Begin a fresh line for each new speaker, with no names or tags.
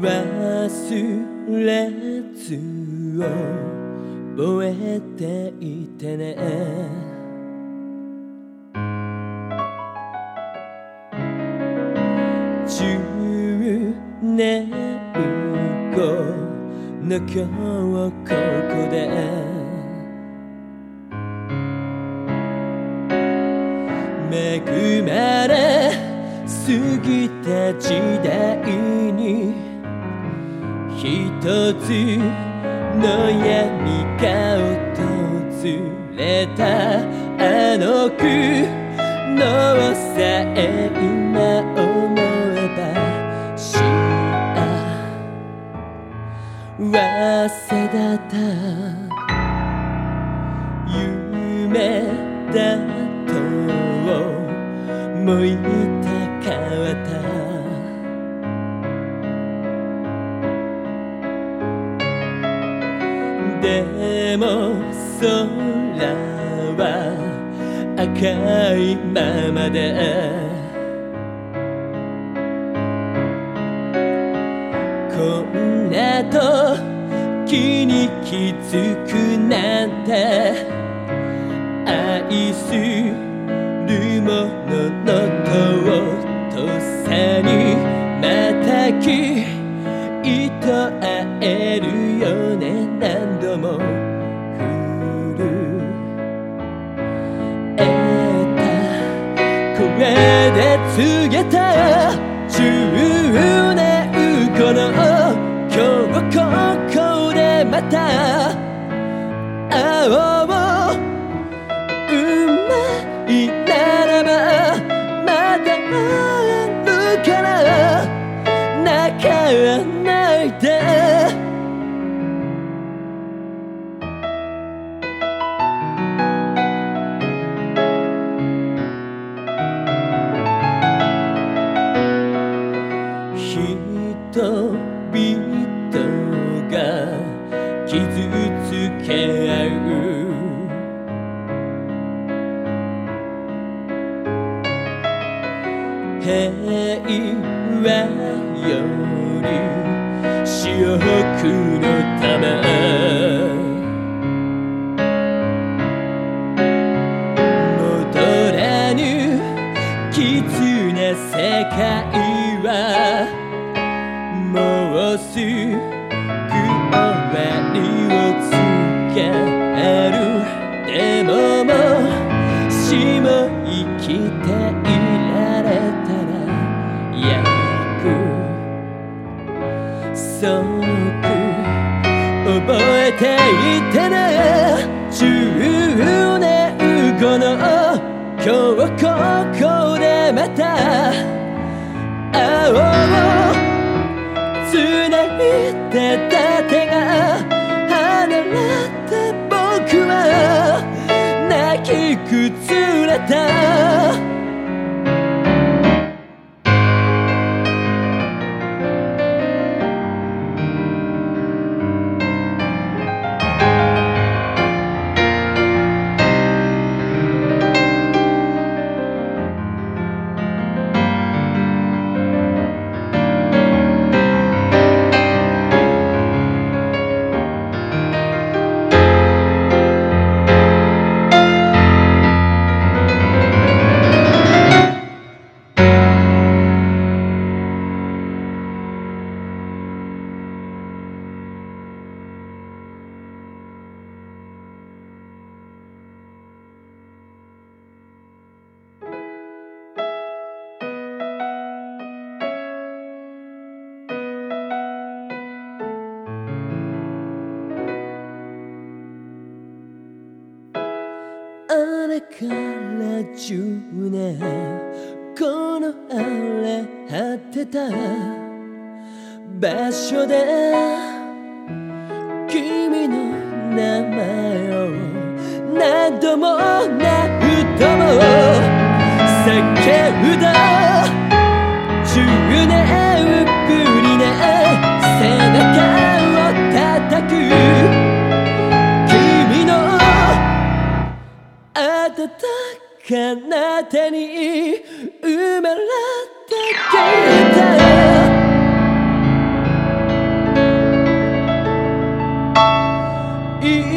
忘れずを覚えていてね。10年後の今日つの闇が訪れたあの苦悩さえ今思えば幸せだ。った。夢だと思いでも空は赤いままで。こんな時に気づくなんて。愛するものの尊さにまたきいと会えるよね。何度も振る。得た声で告げた。人々が傷つけ合う平和より死翼の玉戻らぬ絆世界。すぐ終わりを告げるでももしも生きていられたら約束覚えていてね。10年後の今日ここでまた会おう。ってたあれから10年この荒れ果てた場所で君の名前を何度も何度も叫ぶ暖かな手に埋められた携帯いい